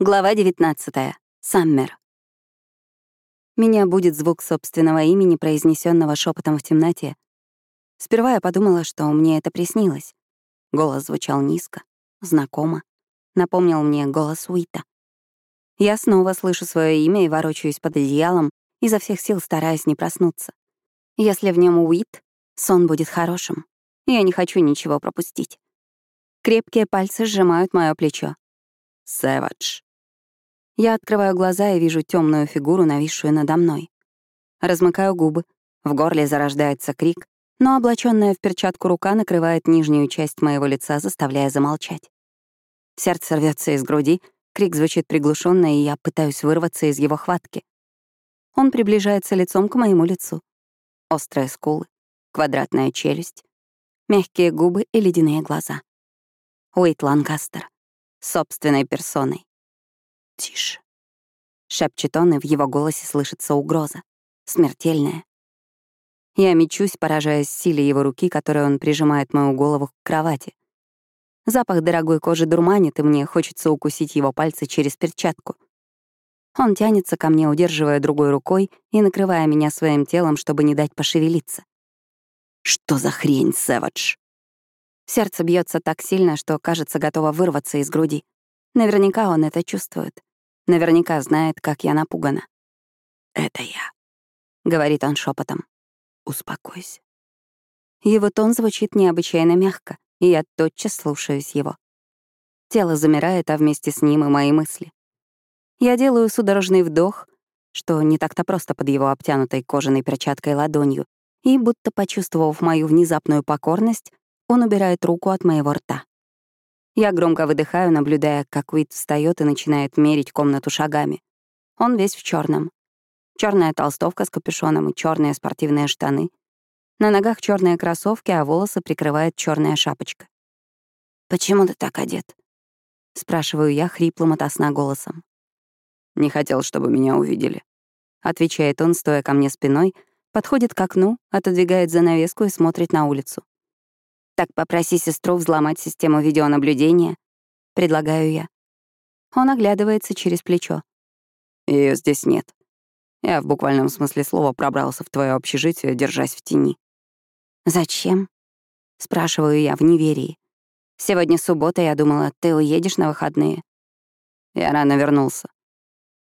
Глава 19. Саммер. Меня будет звук собственного имени, произнесенного шепотом в темноте. Сперва я подумала, что мне это приснилось. Голос звучал низко, знакомо. Напомнил мне голос Уита. Я снова слышу свое имя и ворочаюсь под одеялом, изо всех сил стараясь не проснуться. Если в нем Уит, сон будет хорошим. Я не хочу ничего пропустить. Крепкие пальцы сжимают мое плечо. «Сэвадж», я открываю глаза и вижу темную фигуру, нависшую надо мной. Размыкаю губы, в горле зарождается крик, но облаченная в перчатку рука накрывает нижнюю часть моего лица, заставляя замолчать. Сердце рвется из груди, крик звучит приглушенно, и я пытаюсь вырваться из его хватки. Он приближается лицом к моему лицу. Острые скулы, квадратная челюсть, мягкие губы и ледяные глаза. Уэйт Ланкастер. Собственной персоной. «Тише», — шепчет он, и в его голосе слышится угроза. Смертельная. Я мечусь, поражаясь силе его руки, которой он прижимает мою голову к кровати. Запах дорогой кожи дурманит, и мне хочется укусить его пальцы через перчатку. Он тянется ко мне, удерживая другой рукой и накрывая меня своим телом, чтобы не дать пошевелиться. «Что за хрень, Сэвадж?» Сердце бьется так сильно, что, кажется, готово вырваться из груди. Наверняка он это чувствует. Наверняка знает, как я напугана. «Это я», — говорит он шепотом. «Успокойся». Его тон звучит необычайно мягко, и я тотчас слушаюсь его. Тело замирает, а вместе с ним и мои мысли. Я делаю судорожный вдох, что не так-то просто под его обтянутой кожаной перчаткой ладонью, и, будто почувствовав мою внезапную покорность, он убирает руку от моего рта. Я громко выдыхаю, наблюдая, как Уит встает и начинает мерить комнату шагами. Он весь в черном. Черная толстовка с капюшоном и черные спортивные штаны. На ногах черные кроссовки, а волосы прикрывает черная шапочка. «Почему ты так одет?» — спрашиваю я хриплым от сна голосом. «Не хотел, чтобы меня увидели», — отвечает он, стоя ко мне спиной, подходит к окну, отодвигает занавеску и смотрит на улицу. Так попроси сестру взломать систему видеонаблюдения. Предлагаю я. Он оглядывается через плечо. Ее здесь нет. Я в буквальном смысле слова пробрался в твое общежитие, держась в тени. «Зачем?» — спрашиваю я в неверии. «Сегодня суббота, я думала, ты уедешь на выходные». Я рано вернулся.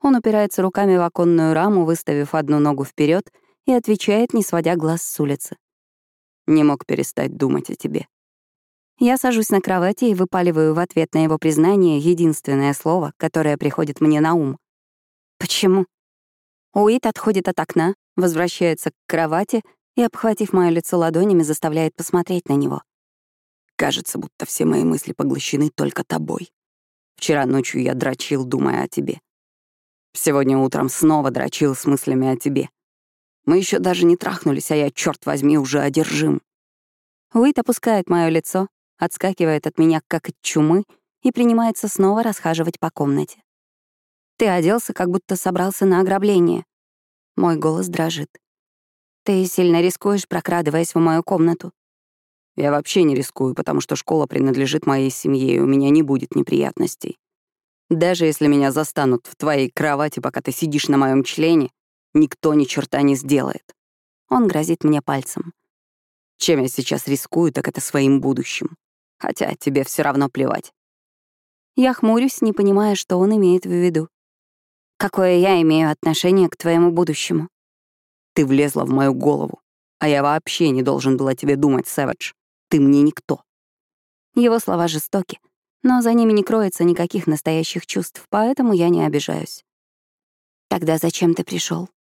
Он упирается руками в оконную раму, выставив одну ногу вперед, и отвечает, не сводя глаз с улицы. Не мог перестать думать о тебе. Я сажусь на кровати и выпаливаю в ответ на его признание единственное слово, которое приходит мне на ум. Почему? Уит отходит от окна, возвращается к кровати и, обхватив моё лицо ладонями, заставляет посмотреть на него. Кажется, будто все мои мысли поглощены только тобой. Вчера ночью я дрочил, думая о тебе. Сегодня утром снова дрочил с мыслями о тебе. Мы еще даже не трахнулись, а я, черт возьми, уже одержим. Уит опускает мое лицо, отскакивает от меня, как от чумы, и принимается снова расхаживать по комнате. Ты оделся, как будто собрался на ограбление. Мой голос дрожит. Ты сильно рискуешь, прокрадываясь в мою комнату. Я вообще не рискую, потому что школа принадлежит моей семье, и у меня не будет неприятностей. Даже если меня застанут в твоей кровати, пока ты сидишь на моем члене, Никто ни черта не сделает. Он грозит мне пальцем. Чем я сейчас рискую, так это своим будущим. Хотя тебе все равно плевать. Я хмурюсь, не понимая, что он имеет в виду. Какое я имею отношение к твоему будущему? Ты влезла в мою голову, а я вообще не должен был о тебе думать, Сэвидж. Ты мне никто. Его слова жестоки, но за ними не кроется никаких настоящих чувств, поэтому я не обижаюсь. Тогда зачем ты пришел? —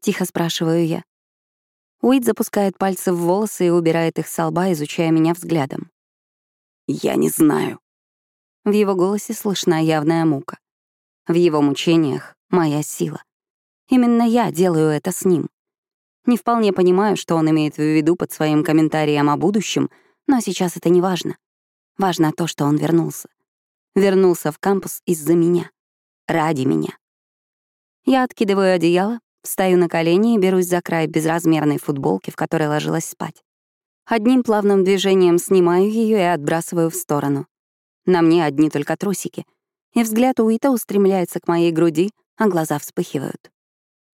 тихо спрашиваю я. Уит запускает пальцы в волосы и убирает их с лба, изучая меня взглядом. «Я не знаю». В его голосе слышна явная мука. В его мучениях — моя сила. Именно я делаю это с ним. Не вполне понимаю, что он имеет в виду под своим комментарием о будущем, но сейчас это не важно. Важно то, что он вернулся. Вернулся в кампус из-за меня. Ради меня. Я откидываю одеяло, Встаю на колени и берусь за край безразмерной футболки, в которой ложилась спать. Одним плавным движением снимаю ее и отбрасываю в сторону. На мне одни только трусики, и взгляд Уита устремляется к моей груди, а глаза вспыхивают.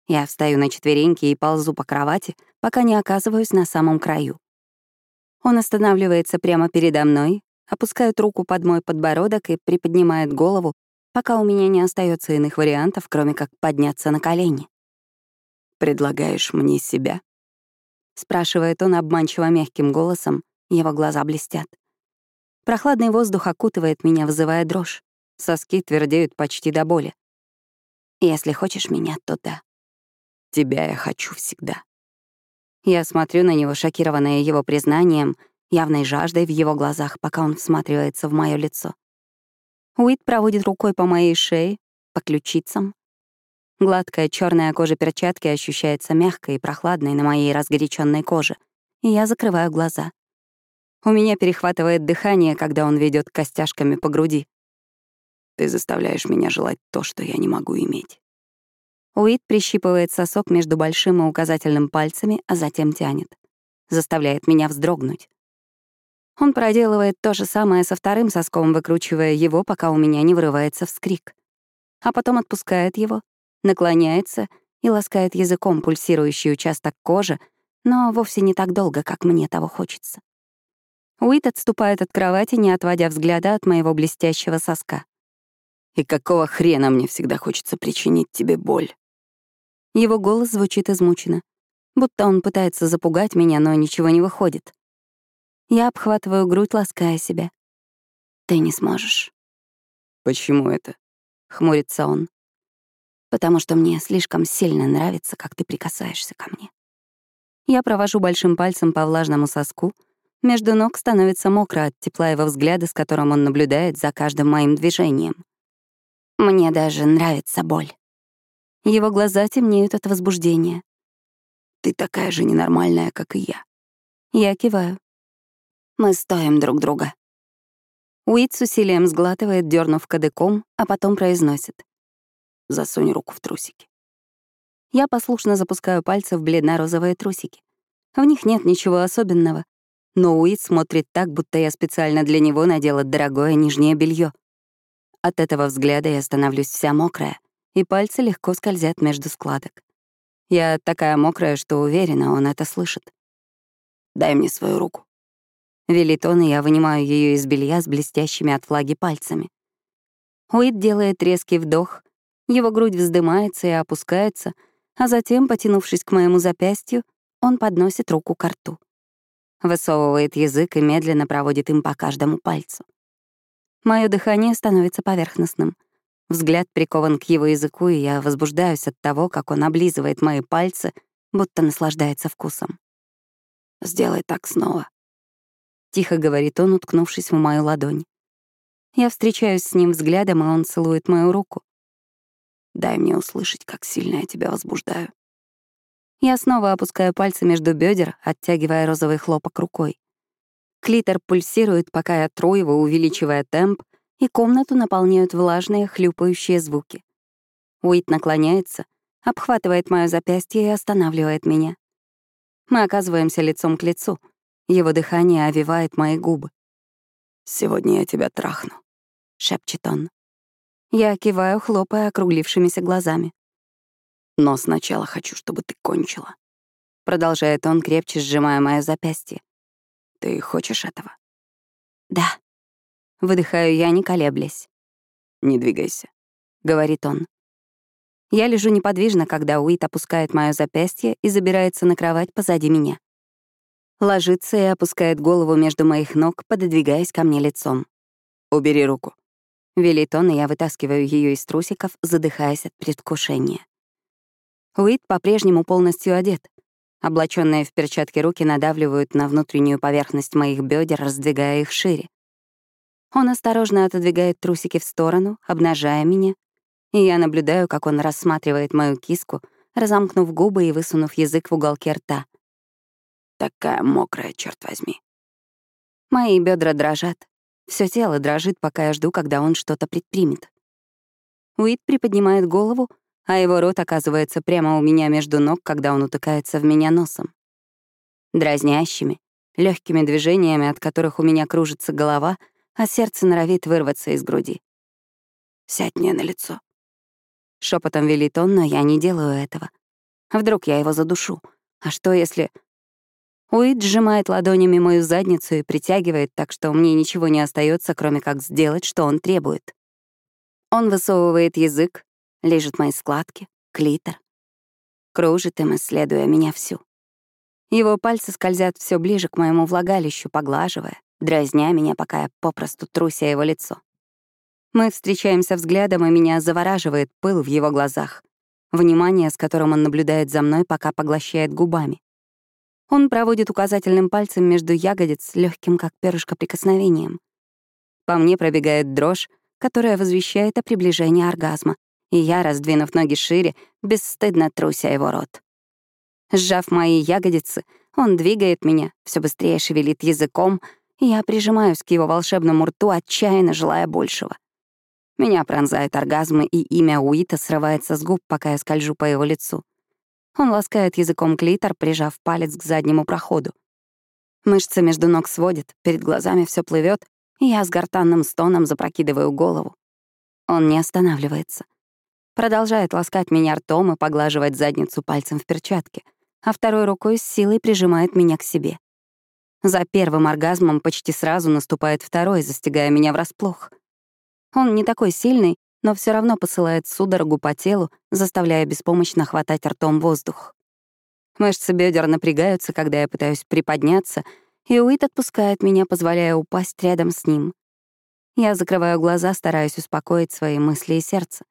Я встаю на четвереньки и ползу по кровати, пока не оказываюсь на самом краю. Он останавливается прямо передо мной, опускает руку под мой подбородок и приподнимает голову, пока у меня не остается иных вариантов, кроме как подняться на колени. «Предлагаешь мне себя?» — спрашивает он обманчиво мягким голосом, его глаза блестят. Прохладный воздух окутывает меня, вызывая дрожь. Соски твердеют почти до боли. «Если хочешь меня, то да». Тебя я хочу всегда. Я смотрю на него, шокированная его признанием, явной жаждой в его глазах, пока он всматривается в мое лицо. Уит проводит рукой по моей шее, по ключицам. Гладкая черная кожа перчатки ощущается мягкой и прохладной на моей разгоряченной коже, и я закрываю глаза. У меня перехватывает дыхание, когда он ведет костяшками по груди. Ты заставляешь меня желать то, что я не могу иметь. Уит прищипывает сосок между большим и указательным пальцами, а затем тянет. Заставляет меня вздрогнуть. Он проделывает то же самое со вторым соском, выкручивая его, пока у меня не вырывается вскрик. А потом отпускает его, наклоняется и ласкает языком пульсирующий участок кожи, но вовсе не так долго, как мне того хочется. Уит отступает от кровати, не отводя взгляда от моего блестящего соска. «И какого хрена мне всегда хочется причинить тебе боль?» Его голос звучит измученно, будто он пытается запугать меня, но ничего не выходит. Я обхватываю грудь, лаская себя. «Ты не сможешь». «Почему это?» — хмурится он. «Потому что мне слишком сильно нравится, как ты прикасаешься ко мне». Я провожу большим пальцем по влажному соску, между ног становится мокро от тепла его взгляда, с которым он наблюдает за каждым моим движением. Мне даже нравится боль. Его глаза темнеют от возбуждения. «Ты такая же ненормальная, как и я». Я киваю. Мы стоим друг друга. Уит с усилием сглатывает, дернув кадыком, а потом произносит. «Засунь руку в трусики». Я послушно запускаю пальцы в бледно-розовые трусики. В них нет ничего особенного, но Уит смотрит так, будто я специально для него надела дорогое нижнее белье. От этого взгляда я становлюсь вся мокрая, и пальцы легко скользят между складок. Я такая мокрая, что уверена, он это слышит. «Дай мне свою руку». Велит он, и я вынимаю ее из белья с блестящими от флаги пальцами. Уит делает резкий вдох, его грудь вздымается и опускается, а затем, потянувшись к моему запястью, он подносит руку к рту. Высовывает язык и медленно проводит им по каждому пальцу. Мое дыхание становится поверхностным — Взгляд прикован к его языку, и я возбуждаюсь от того, как он облизывает мои пальцы, будто наслаждается вкусом. «Сделай так снова», — тихо говорит он, уткнувшись в мою ладонь. Я встречаюсь с ним взглядом, и он целует мою руку. «Дай мне услышать, как сильно я тебя возбуждаю». Я снова опускаю пальцы между бедер, оттягивая розовый хлопок рукой. Клитор пульсирует, пока я тру его, увеличивая темп, и комнату наполняют влажные хлюпающие звуки. Уит наклоняется, обхватывает моё запястье и останавливает меня. Мы оказываемся лицом к лицу. Его дыхание овивает мои губы. «Сегодня я тебя трахну», — шепчет он. Я киваю, хлопая округлившимися глазами. «Но сначала хочу, чтобы ты кончила», — продолжает он, крепче сжимая моё запястье. «Ты хочешь этого?» «Да», Выдыхаю я, не колеблясь. «Не двигайся», — говорит он. Я лежу неподвижно, когда Уит опускает моё запястье и забирается на кровать позади меня. Ложится и опускает голову между моих ног, пододвигаясь ко мне лицом. «Убери руку», — велит он, и я вытаскиваю ее из трусиков, задыхаясь от предвкушения. Уит по-прежнему полностью одет. Облаченные в перчатки руки надавливают на внутреннюю поверхность моих бедер, раздвигая их шире. Он осторожно отодвигает трусики в сторону, обнажая меня, и я наблюдаю, как он рассматривает мою киску, разомкнув губы и высунув язык в уголке рта. «Такая мокрая, черт возьми». Мои бедра дрожат. Все тело дрожит, пока я жду, когда он что-то предпримет. Уит приподнимает голову, а его рот оказывается прямо у меня между ног, когда он утыкается в меня носом. Дразнящими, легкими движениями, от которых у меня кружится голова — а сердце норовит вырваться из груди. Сядь мне на лицо. Шепотом велит он, но я не делаю этого. Вдруг я его задушу. А что если... Уит сжимает ладонями мою задницу и притягивает, так что мне ничего не остается, кроме как сделать, что он требует. Он высовывает язык, лежит мои складки, клитор. Кружит им, исследуя меня всю. Его пальцы скользят все ближе к моему влагалищу, поглаживая, дразня меня, пока я попросту труся его лицо. Мы встречаемся взглядом, и меня завораживает пыл в его глазах, внимание, с которым он наблюдает за мной, пока поглощает губами. Он проводит указательным пальцем между ягодиц легким, как перышко, прикосновением. По мне пробегает дрожь, которая возвещает о приближении оргазма, и я, раздвинув ноги шире, бесстыдно труся его рот. Сжав мои ягодицы, он двигает меня, все быстрее шевелит языком, и я прижимаюсь к его волшебному рту, отчаянно желая большего. Меня пронзает оргазмы, и имя Уита срывается с губ, пока я скольжу по его лицу. Он ласкает языком клитор, прижав палец к заднему проходу. Мышцы между ног сводит, перед глазами все плывет, и я с гортанным стоном запрокидываю голову. Он не останавливается. Продолжает ласкать меня ртом и поглаживать задницу пальцем в перчатке, а второй рукой с силой прижимает меня к себе. За первым оргазмом почти сразу наступает второй, застигая меня врасплох. Он не такой сильный, но все равно посылает судорогу по телу, заставляя беспомощно хватать ртом воздух. Мышцы бедер напрягаются, когда я пытаюсь приподняться, и Уит отпускает меня, позволяя упасть рядом с ним. Я закрываю глаза, стараюсь успокоить свои мысли и сердце.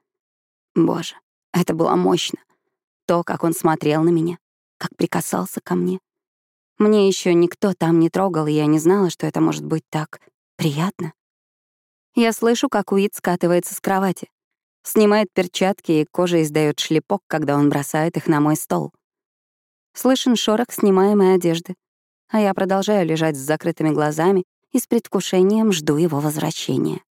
Боже, это было мощно. То, как он смотрел на меня, как прикасался ко мне. Мне еще никто там не трогал, и я не знала, что это может быть так приятно. Я слышу, как Уит скатывается с кровати. Снимает перчатки, и кожа издает шлепок, когда он бросает их на мой стол. Слышен шорох снимаемой одежды, а я продолжаю лежать с закрытыми глазами и с предвкушением жду его возвращения.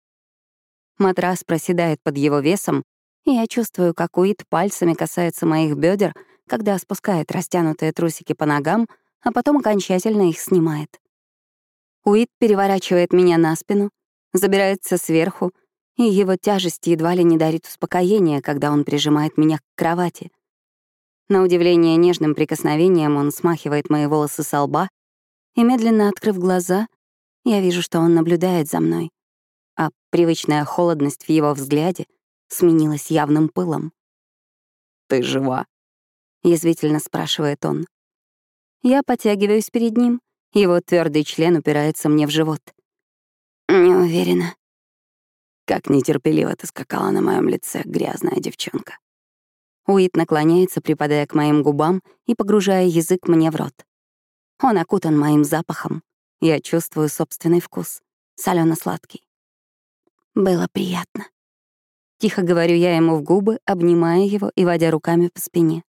Матрас проседает под его весом, и я чувствую, как Уит пальцами касается моих бедер, когда спускает растянутые трусики по ногам, а потом окончательно их снимает. Уит переворачивает меня на спину, забирается сверху, и его тяжесть едва ли не дарит успокоение, когда он прижимает меня к кровати. На удивление нежным прикосновением он смахивает мои волосы со лба, и, медленно открыв глаза, я вижу, что он наблюдает за мной, а привычная холодность в его взгляде сменилась явным пылом. «Ты жива?» — язвительно спрашивает он. Я потягиваюсь перед ним, его твердый член упирается мне в живот. Не уверена. Как нетерпеливо ты скакала на моем лице, грязная девчонка. Уит наклоняется, припадая к моим губам и погружая язык мне в рот. Он окутан моим запахом. Я чувствую собственный вкус, солено сладкий Было приятно. Тихо говорю я ему в губы, обнимая его и водя руками по спине.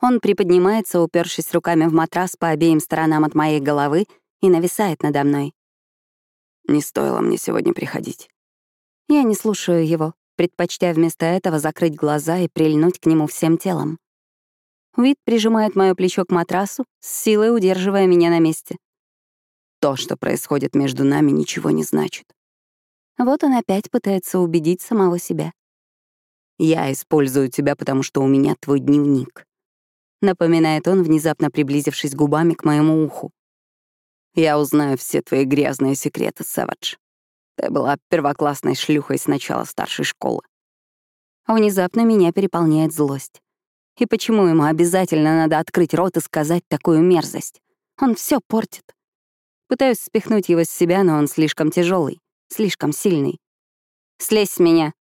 Он приподнимается, упершись руками в матрас по обеим сторонам от моей головы, и нависает надо мной. Не стоило мне сегодня приходить. Я не слушаю его, предпочтя вместо этого закрыть глаза и прильнуть к нему всем телом. Вид прижимает мое плечо к матрасу, с силой удерживая меня на месте. То, что происходит между нами, ничего не значит. Вот он опять пытается убедить самого себя. «Я использую тебя, потому что у меня твой дневник», — напоминает он, внезапно приблизившись губами к моему уху. Я узнаю все твои грязные секреты, Сэвидж. Ты была первоклассной шлюхой с начала старшей школы. Внезапно меня переполняет злость. И почему ему обязательно надо открыть рот и сказать такую мерзость? Он все портит. Пытаюсь спихнуть его с себя, но он слишком тяжелый, слишком сильный. «Слезь с меня!»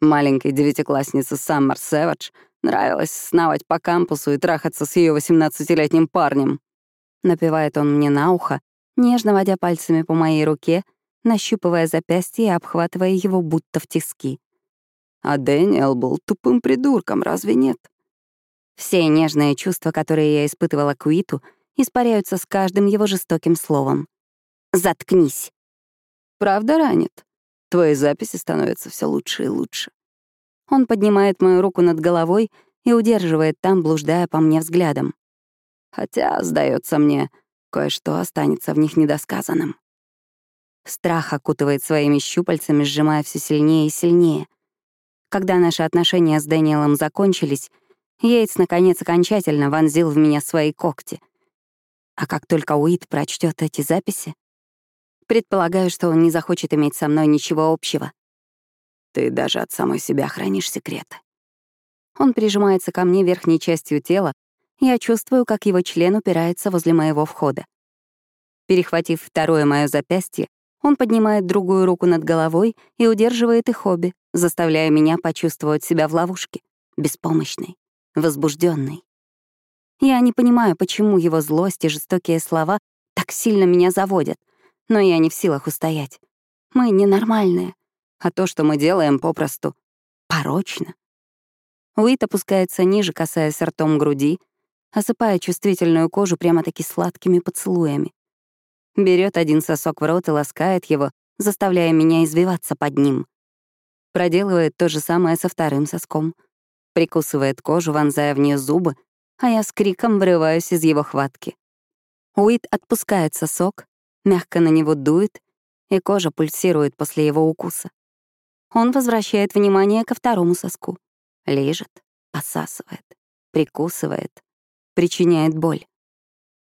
Маленькой девятикласснице Саммер Сэвидж нравилось сновать по кампусу и трахаться с ее 18-летним парнем. Напевает он мне на ухо, нежно водя пальцами по моей руке, нащупывая запястье и обхватывая его будто в тиски. А Дэниел был тупым придурком, разве нет? Все нежные чувства, которые я испытывала к Уиту, испаряются с каждым его жестоким словом. «Заткнись!» «Правда ранит? Твои записи становятся все лучше и лучше». Он поднимает мою руку над головой и удерживает там, блуждая по мне взглядом. Хотя, сдается мне, кое-что останется в них недосказанным. Страх окутывает своими щупальцами, сжимая все сильнее и сильнее. Когда наши отношения с Дэниелом закончились, Йейтс, наконец, окончательно вонзил в меня свои когти. А как только Уит прочтет эти записи, предполагаю, что он не захочет иметь со мной ничего общего. Ты даже от самой себя хранишь секреты. Он прижимается ко мне верхней частью тела, я чувствую, как его член упирается возле моего входа. Перехватив второе мое запястье, он поднимает другую руку над головой и удерживает их обе, заставляя меня почувствовать себя в ловушке, беспомощной, возбужденной. Я не понимаю, почему его злость и жестокие слова так сильно меня заводят, но я не в силах устоять. Мы ненормальные, а то, что мы делаем, попросту порочно. Уит опускается ниже, касаясь ртом груди, осыпая чувствительную кожу прямо-таки сладкими поцелуями. Берет один сосок в рот и ласкает его, заставляя меня извиваться под ним. Проделывает то же самое со вторым соском. Прикусывает кожу, вонзая в нее зубы, а я с криком врываюсь из его хватки. Уит отпускает сосок, мягко на него дует, и кожа пульсирует после его укуса. Он возвращает внимание ко второму соску. Лежит, посасывает, прикусывает, причиняет боль.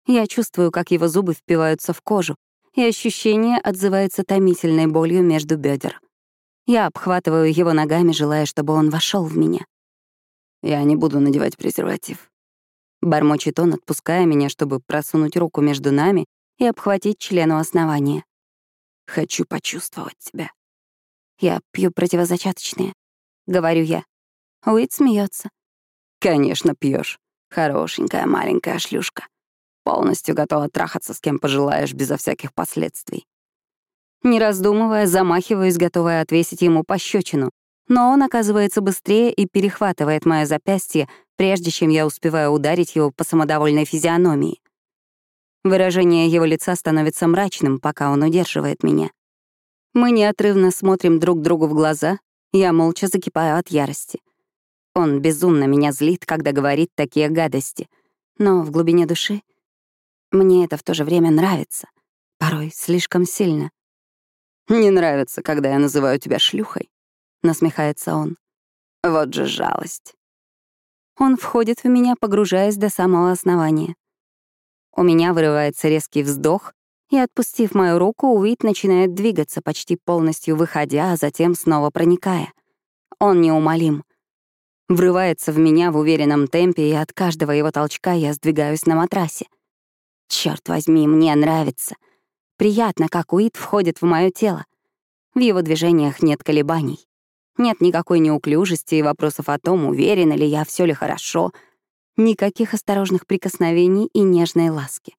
Я чувствую, как его зубы впиваются в кожу, и ощущение отзывается томительной болью между бедер. Я обхватываю его ногами, желая, чтобы он вошел в меня. Я не буду надевать презерватив. Бормочет он, отпуская меня, чтобы просунуть руку между нами и обхватить члену основания. Хочу почувствовать тебя. Я пью противозачаточные, говорю я. Уит смеется. Конечно, пьешь. Хорошенькая маленькая шлюшка. Полностью готова трахаться с кем пожелаешь, безо всяких последствий. Не раздумывая, замахиваюсь, готовая отвесить ему пощечину, но он оказывается быстрее и перехватывает мое запястье, прежде чем я успеваю ударить его по самодовольной физиономии. Выражение его лица становится мрачным, пока он удерживает меня. Мы неотрывно смотрим друг другу в глаза, я молча закипаю от ярости. Он безумно меня злит, когда говорит такие гадости. Но в глубине души мне это в то же время нравится. Порой слишком сильно. «Не нравится, когда я называю тебя шлюхой», — насмехается он. «Вот же жалость». Он входит в меня, погружаясь до самого основания. У меня вырывается резкий вздох, и, отпустив мою руку, Уит начинает двигаться, почти полностью выходя, а затем снова проникая. Он неумолим. Врывается в меня в уверенном темпе, и от каждого его толчка я сдвигаюсь на матрасе. Черт возьми, мне нравится. Приятно, как Уит входит в мое тело. В его движениях нет колебаний. Нет никакой неуклюжести и вопросов о том, уверена ли я, все ли хорошо. Никаких осторожных прикосновений и нежной ласки.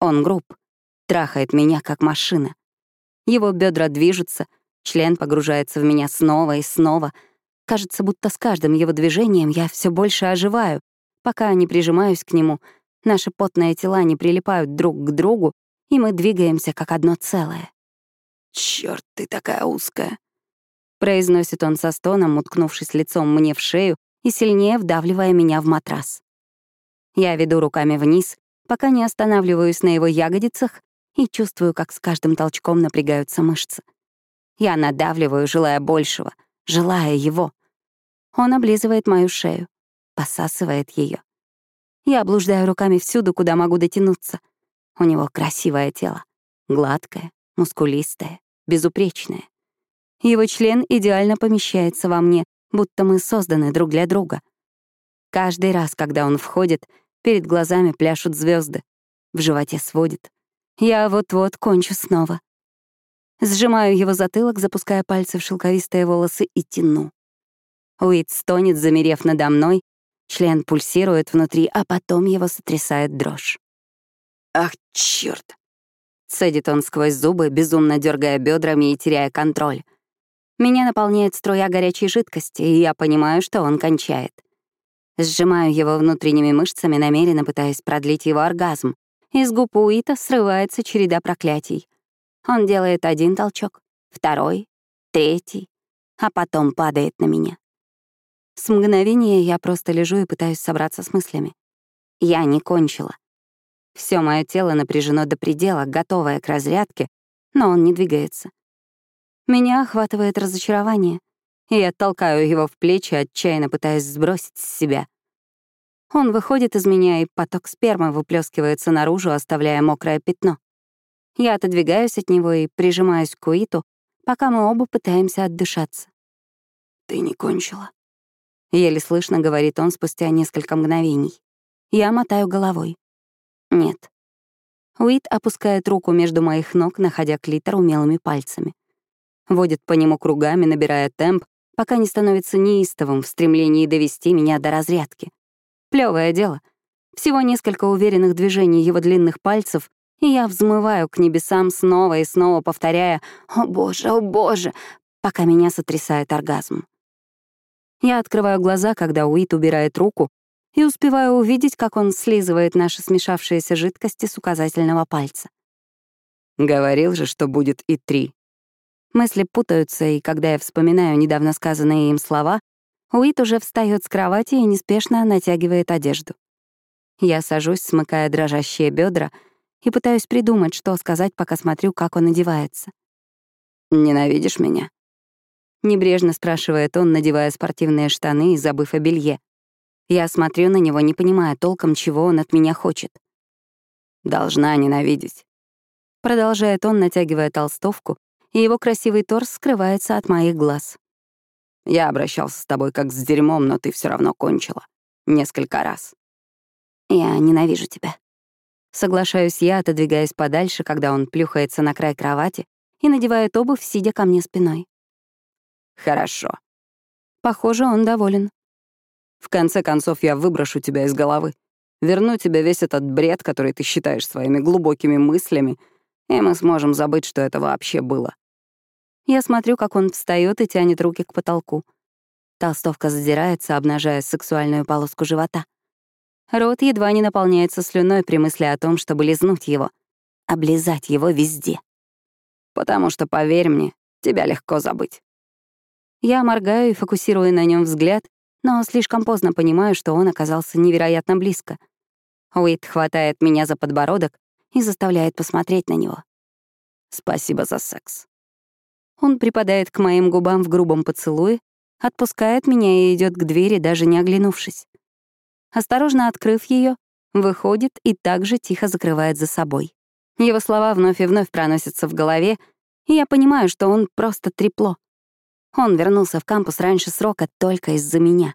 Он груб, трахает меня как машина. Его бедра движутся, член погружается в меня снова и снова. Кажется, будто с каждым его движением я все больше оживаю, пока не прижимаюсь к нему, наши потные тела не прилипают друг к другу, и мы двигаемся как одно целое. Черт, ты такая узкая!» произносит он со стоном, уткнувшись лицом мне в шею и сильнее вдавливая меня в матрас. Я веду руками вниз, пока не останавливаюсь на его ягодицах и чувствую, как с каждым толчком напрягаются мышцы. Я надавливаю, желая большего, желая его. Он облизывает мою шею, посасывает ее. Я блуждаю руками всюду, куда могу дотянуться. У него красивое тело, гладкое, мускулистое, безупречное. Его член идеально помещается во мне, будто мы созданы друг для друга. Каждый раз, когда он входит, перед глазами пляшут звезды, в животе сводит. Я вот-вот кончу снова. Сжимаю его затылок, запуская пальцы в шелковистые волосы и тяну. Уит стонет, замерев надо мной, член пульсирует внутри, а потом его сотрясает дрожь. «Ах, черт! Цедит он сквозь зубы, безумно дергая бедрами и теряя контроль. Меня наполняет струя горячей жидкости, и я понимаю, что он кончает. Сжимаю его внутренними мышцами, намеренно пытаясь продлить его оргазм, из губ Уита срывается череда проклятий. Он делает один толчок, второй, третий, а потом падает на меня. С мгновения я просто лежу и пытаюсь собраться с мыслями. Я не кончила. Все мое тело напряжено до предела, готовое к разрядке, но он не двигается. Меня охватывает разочарование, и я толкаю его в плечи, отчаянно пытаясь сбросить с себя. Он выходит из меня, и поток спермы выплескивается наружу, оставляя мокрое пятно. Я отодвигаюсь от него и прижимаюсь к Уиту, пока мы оба пытаемся отдышаться. «Ты не кончила», — еле слышно говорит он спустя несколько мгновений. Я мотаю головой. Нет. Уит опускает руку между моих ног, находя клитор умелыми пальцами. Водит по нему кругами, набирая темп, пока не становится неистовым в стремлении довести меня до разрядки. Плевое дело. Всего несколько уверенных движений его длинных пальцев, и я взмываю к небесам снова и снова, повторяя «О боже, о боже!», пока меня сотрясает оргазм. Я открываю глаза, когда Уит убирает руку, и успеваю увидеть, как он слизывает наши смешавшиеся жидкости с указательного пальца. Говорил же, что будет и три. Мысли путаются, и когда я вспоминаю недавно сказанные им слова, Уит уже встает с кровати и неспешно натягивает одежду. Я сажусь, смыкая дрожащие бедра, и пытаюсь придумать, что сказать, пока смотрю, как он одевается. «Ненавидишь меня?» Небрежно спрашивает он, надевая спортивные штаны и забыв о белье. Я смотрю на него, не понимая толком, чего он от меня хочет. «Должна ненавидеть», — продолжает он, натягивая толстовку, и его красивый торс скрывается от моих глаз. «Я обращался с тобой как с дерьмом, но ты все равно кончила. Несколько раз». «Я ненавижу тебя». Соглашаюсь я, отодвигаясь подальше, когда он плюхается на край кровати и надевает обувь, сидя ко мне спиной. «Хорошо». Похоже, он доволен. В конце концов, я выброшу тебя из головы. Верну тебе весь этот бред, который ты считаешь своими глубокими мыслями, и мы сможем забыть, что это вообще было. Я смотрю, как он встает и тянет руки к потолку. Толстовка задирается, обнажая сексуальную полоску живота. Рот едва не наполняется слюной при мысли о том, чтобы лизнуть его. Облизать его везде. Потому что, поверь мне, тебя легко забыть. Я моргаю и фокусирую на нем взгляд, но слишком поздно понимаю, что он оказался невероятно близко. Уит хватает меня за подбородок и заставляет посмотреть на него. «Спасибо за секс». Он припадает к моим губам в грубом поцелуе, отпускает меня и идет к двери, даже не оглянувшись. Осторожно открыв ее, выходит и также тихо закрывает за собой. Его слова вновь и вновь проносятся в голове, и я понимаю, что он просто трепло. Он вернулся в кампус раньше срока только из-за меня.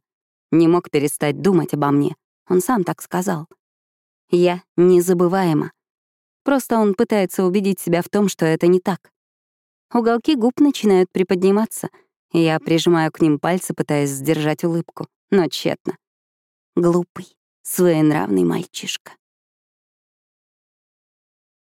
Не мог перестать думать обо мне. Он сам так сказал. Я незабываема. Просто он пытается убедить себя в том, что это не так. Уголки губ начинают приподниматься, и я прижимаю к ним пальцы, пытаясь сдержать улыбку, но тщетно. Глупый, своенравный мальчишка.